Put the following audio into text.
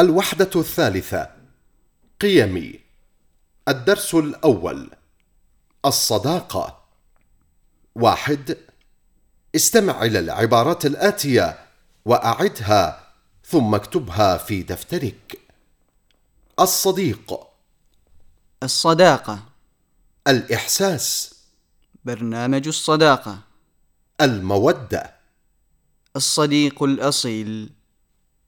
الوحدة الثالثة. قيمي. الدرس الأول. الصداقة. واحد. استمع إلى العبارات الآتية وأعدها ثم اكتبها في دفترك. الصديق. الصداقة. الإحساس. برنامج الصداقة. المودة. الصديق الأصيل.